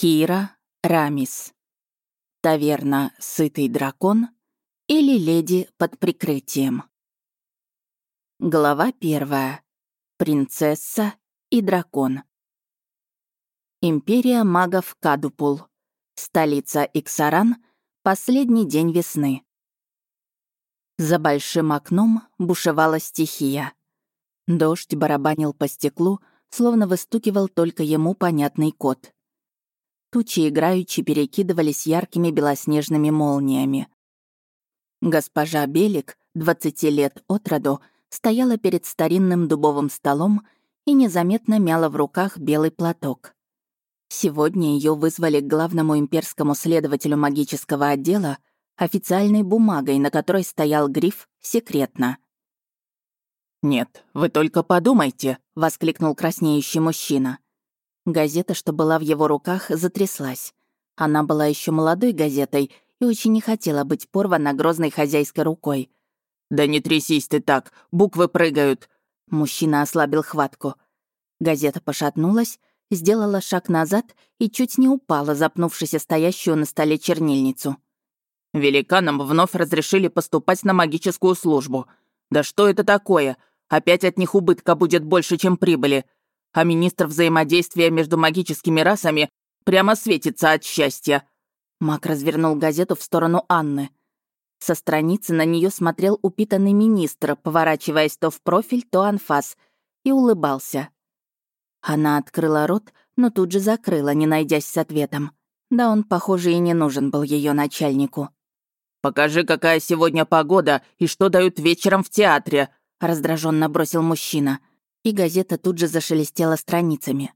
Кира Рамис. Таверна «Сытый дракон» или «Леди под прикрытием». Глава первая. Принцесса и дракон. Империя магов Кадупул. Столица Иксаран. Последний день весны. За большим окном бушевала стихия. Дождь барабанил по стеклу, словно выстукивал только ему понятный код. Тучи играючи перекидывались яркими белоснежными молниями. Госпожа Белик, 20 лет от роду, стояла перед старинным дубовым столом и незаметно мяла в руках белый платок. Сегодня ее вызвали к главному имперскому следователю магического отдела официальной бумагой, на которой стоял гриф «Секретно». «Нет, вы только подумайте», — воскликнул краснеющий мужчина. Газета, что была в его руках, затряслась. Она была еще молодой газетой и очень не хотела быть порвана грозной хозяйской рукой. «Да не трясись ты так, буквы прыгают!» Мужчина ослабил хватку. Газета пошатнулась, сделала шаг назад и чуть не упала, запнувшись о стоящую на столе чернильницу. «Великанам вновь разрешили поступать на магическую службу. Да что это такое? Опять от них убытка будет больше, чем прибыли а министр взаимодействия между магическими расами прямо светится от счастья». Мак развернул газету в сторону Анны. Со страницы на нее смотрел упитанный министр, поворачиваясь то в профиль, то анфас, и улыбался. Она открыла рот, но тут же закрыла, не найдясь с ответом. Да он, похоже, и не нужен был ее начальнику. «Покажи, какая сегодня погода и что дают вечером в театре», раздраженно бросил мужчина и газета тут же зашелестела страницами.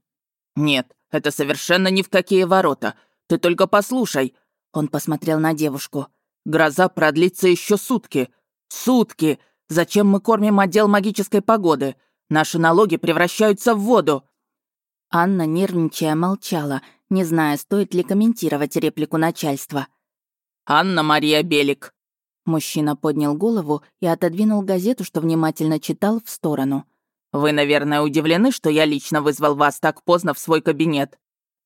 «Нет, это совершенно ни в какие ворота. Ты только послушай». Он посмотрел на девушку. «Гроза продлится еще сутки. Сутки! Зачем мы кормим отдел магической погоды? Наши налоги превращаются в воду». Анна, нервничая, молчала, не зная, стоит ли комментировать реплику начальства. «Анна Мария Белик». Мужчина поднял голову и отодвинул газету, что внимательно читал, в сторону. Вы, наверное, удивлены, что я лично вызвал вас так поздно в свой кабинет.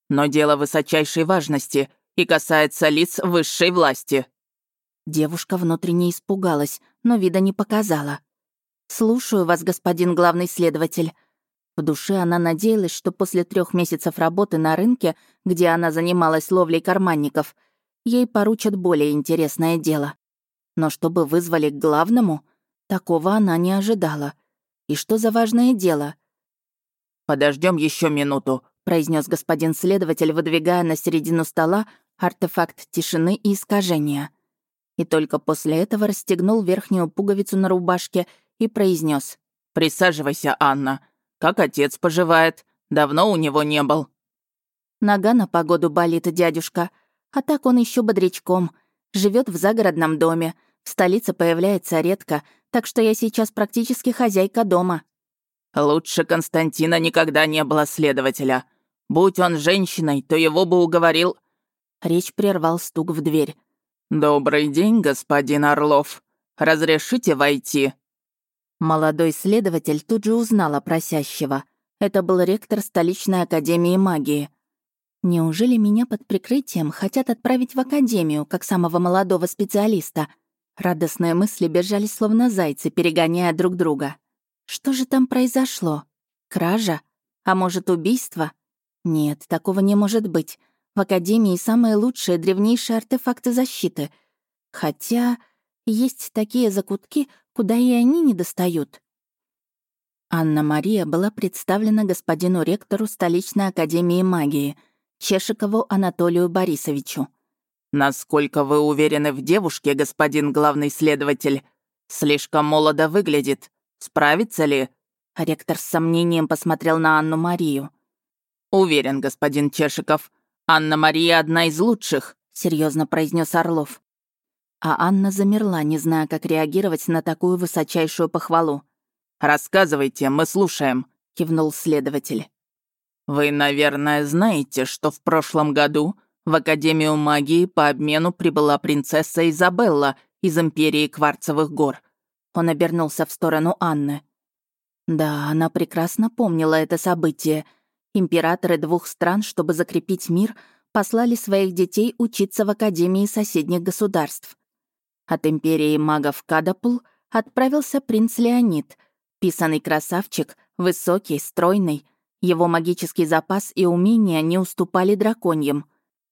Но дело высочайшей важности и касается лиц высшей власти». Девушка внутренне испугалась, но вида не показала. «Слушаю вас, господин главный следователь». В душе она надеялась, что после трех месяцев работы на рынке, где она занималась ловлей карманников, ей поручат более интересное дело. Но чтобы вызвали к главному, такого она не ожидала. И что за важное дело? Подождем еще минуту, произнес господин следователь, выдвигая на середину стола артефакт тишины и искажения. И только после этого расстегнул верхнюю пуговицу на рубашке и произнес: «Присаживайся, Анна. Как отец поживает? Давно у него не был». Нога на погоду болит, дядюшка. А так он еще бодрячком. Живет в загородном доме. В столице появляется редко, так что я сейчас практически хозяйка дома». «Лучше Константина никогда не было следователя. Будь он женщиной, то его бы уговорил...» Речь прервал стук в дверь. «Добрый день, господин Орлов. Разрешите войти?» Молодой следователь тут же узнал о просящего. Это был ректор столичной академии магии. Неужели меня под прикрытием хотят отправить в академию, как самого молодого специалиста? Радостные мысли бежали словно зайцы, перегоняя друг друга. Что же там произошло? Кража? А может, убийство? Нет, такого не может быть. В Академии самые лучшие древнейшие артефакты защиты. Хотя есть такие закутки, куда и они не достают. Анна-Мария была представлена господину ректору столичной Академии магии, Чешикову Анатолию Борисовичу. «Насколько вы уверены в девушке, господин главный следователь? Слишком молодо выглядит. Справится ли?» Ректор с сомнением посмотрел на Анну-Марию. «Уверен, господин Чешиков. Анна-Мария одна из лучших», — серьезно произнес Орлов. А Анна замерла, не зная, как реагировать на такую высочайшую похвалу. «Рассказывайте, мы слушаем», — кивнул следователь. «Вы, наверное, знаете, что в прошлом году в Академию магии по обмену прибыла принцесса Изабелла из Империи Кварцевых гор. Он обернулся в сторону Анны. Да, она прекрасно помнила это событие. Императоры двух стран, чтобы закрепить мир, послали своих детей учиться в Академии соседних государств. От империи магов Кадапул отправился принц Леонид, писанный красавчик, высокий, стройный. Его магический запас и умения не уступали драконьям.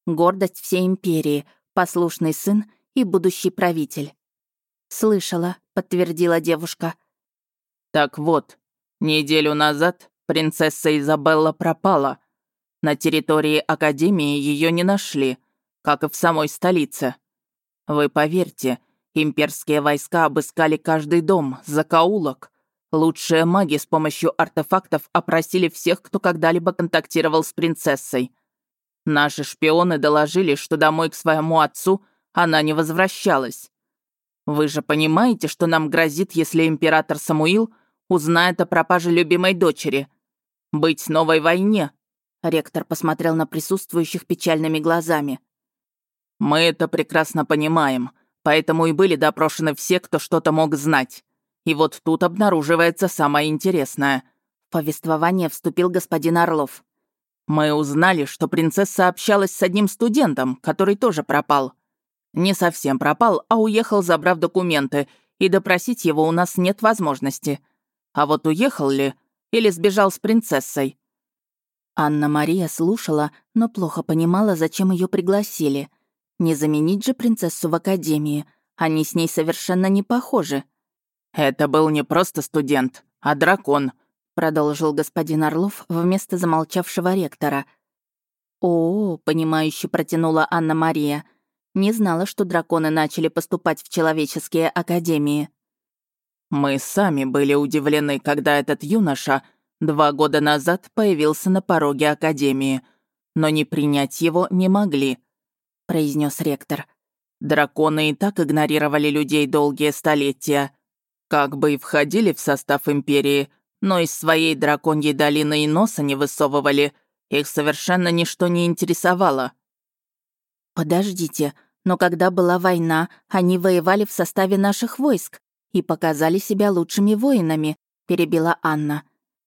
Гордость всей империи, послушный сын и будущий правитель. «Слышала», — подтвердила девушка. «Так вот, неделю назад принцесса Изабелла пропала. На территории Академии ее не нашли, как и в самой столице. Вы поверьте, имперские войска обыскали каждый дом, закоулок. Лучшие маги с помощью артефактов опросили всех, кто когда-либо контактировал с принцессой. Наши шпионы доложили, что домой к своему отцу она не возвращалась. Вы же понимаете, что нам грозит, если император Самуил узнает о пропаже любимой дочери? Быть новой войне. Ректор посмотрел на присутствующих печальными глазами. Мы это прекрасно понимаем, поэтому и были допрошены все, кто что-то мог знать. И вот тут обнаруживается самое интересное. В повествование вступил господин Орлов. Мы узнали, что принцесса общалась с одним студентом, который тоже пропал. Не совсем пропал, а уехал, забрав документы, и допросить его у нас нет возможности. А вот уехал ли или сбежал с принцессой? Анна-Мария слушала, но плохо понимала, зачем ее пригласили. Не заменить же принцессу в академии. Они с ней совершенно не похожи. «Это был не просто студент, а дракон», продолжил господин Орлов вместо замолчавшего ректора. «О, — понимающе протянула Анна-Мария, — не знала, что драконы начали поступать в человеческие академии. «Мы сами были удивлены, когда этот юноша два года назад появился на пороге академии, но не принять его не могли», — произнес ректор. «Драконы и так игнорировали людей долгие столетия. Как бы и входили в состав Империи, но из своей драконьей долины и носа не высовывали, их совершенно ничто не интересовало». «Подождите», но когда была война, они воевали в составе наших войск и показали себя лучшими воинами», — перебила Анна.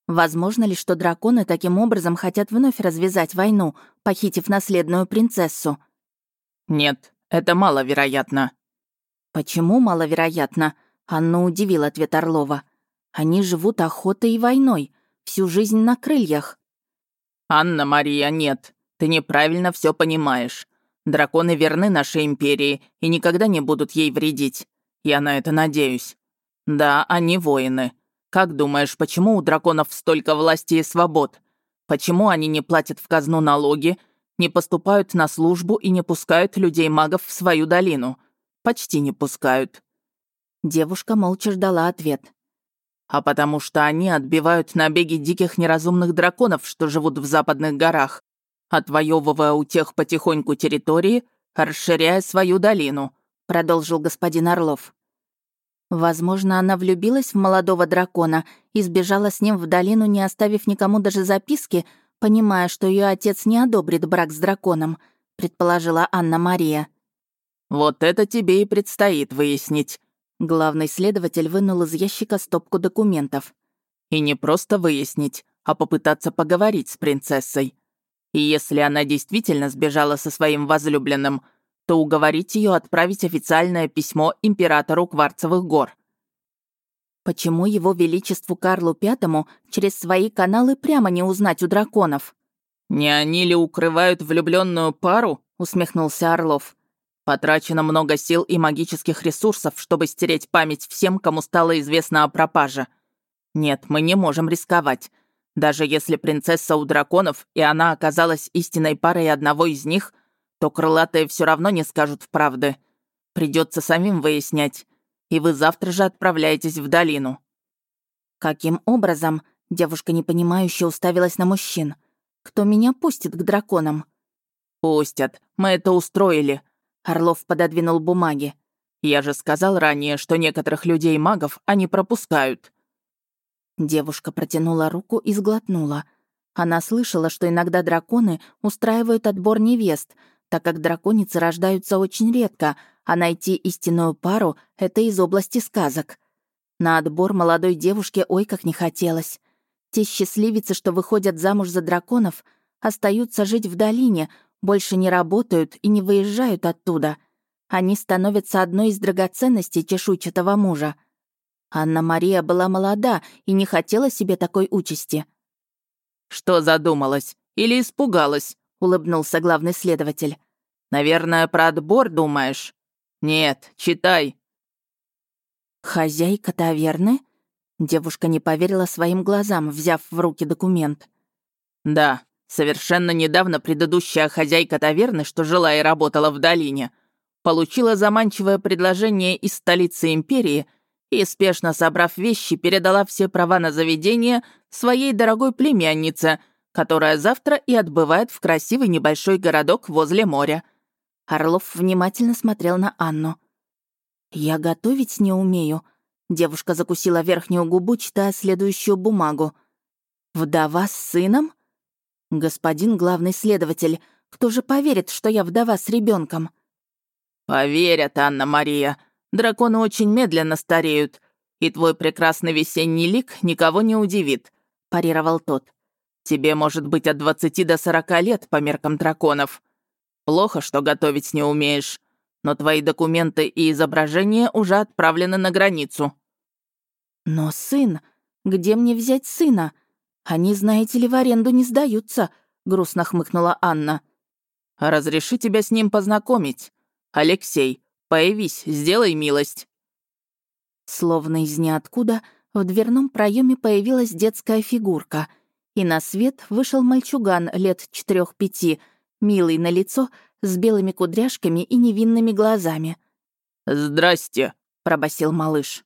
«Возможно ли, что драконы таким образом хотят вновь развязать войну, похитив наследную принцессу?» «Нет, это маловероятно». «Почему маловероятно?» — Анна удивил ответ Орлова. «Они живут охотой и войной, всю жизнь на крыльях». «Анна-Мария, нет, ты неправильно все понимаешь. Драконы верны нашей империи и никогда не будут ей вредить. Я на это надеюсь. Да, они воины. Как думаешь, почему у драконов столько власти и свобод? Почему они не платят в казну налоги, не поступают на службу и не пускают людей-магов в свою долину? Почти не пускают. Девушка молча ждала ответ. А потому что они отбивают набеги диких неразумных драконов, что живут в западных горах, отвоевывая у тех потихоньку территории, расширяя свою долину», — продолжил господин Орлов. Возможно, она влюбилась в молодого дракона и сбежала с ним в долину, не оставив никому даже записки, понимая, что ее отец не одобрит брак с драконом, предположила Анна-Мария. «Вот это тебе и предстоит выяснить». Главный следователь вынул из ящика стопку документов. «И не просто выяснить, а попытаться поговорить с принцессой. И если она действительно сбежала со своим возлюбленным, то уговорить ее отправить официальное письмо императору Кварцевых гор. Почему его величеству Карлу Пятому через свои каналы прямо не узнать у драконов? «Не они ли укрывают влюбленную пару?» — усмехнулся Орлов. «Потрачено много сил и магических ресурсов, чтобы стереть память всем, кому стало известно о пропаже. Нет, мы не можем рисковать. Даже если принцесса у драконов, и она оказалась истинной парой одного из них, то крылатые все равно не скажут правды. Придется самим выяснять. И вы завтра же отправляетесь в долину». «Каким образом?» — девушка непонимающе уставилась на мужчин. «Кто меня пустит к драконам?» «Пустят. Мы это устроили». Орлов пододвинул бумаги. «Я же сказал ранее, что некоторых людей-магов они пропускают. Девушка протянула руку и сглотнула. Она слышала, что иногда драконы устраивают отбор невест, так как драконицы рождаются очень редко, а найти истинную пару — это из области сказок. На отбор молодой девушке ой как не хотелось. Те счастливицы, что выходят замуж за драконов, остаются жить в долине, больше не работают и не выезжают оттуда. Они становятся одной из драгоценностей чешуйчатого мужа. Анна-Мария была молода и не хотела себе такой участи. «Что задумалась? Или испугалась?» — улыбнулся главный следователь. «Наверное, про отбор думаешь?» «Нет, читай». «Хозяйка таверны?» Девушка не поверила своим глазам, взяв в руки документ. «Да, совершенно недавно предыдущая хозяйка таверны, что жила и работала в долине, получила заманчивое предложение из столицы империи и, спешно собрав вещи, передала все права на заведение своей дорогой племяннице, которая завтра и отбывает в красивый небольшой городок возле моря». Орлов внимательно смотрел на Анну. «Я готовить не умею», Девушка закусила верхнюю губу, читая следующую бумагу. «Вдова с сыном? Господин главный следователь, кто же поверит, что я вдова с ребенком? «Поверят, Анна-Мария. Драконы очень медленно стареют, и твой прекрасный весенний лик никого не удивит», — парировал тот. «Тебе может быть от двадцати до сорока лет по меркам драконов. Плохо, что готовить не умеешь, но твои документы и изображения уже отправлены на границу». «Но сын? Где мне взять сына? Они, знаете ли, в аренду не сдаются», — грустно хмыкнула Анна. «Разреши тебя с ним познакомить. Алексей, появись, сделай милость». Словно из ниоткуда в дверном проеме появилась детская фигурка, и на свет вышел мальчуган лет четырех-пяти, милый на лицо, с белыми кудряшками и невинными глазами. «Здрасте», — пробасил малыш.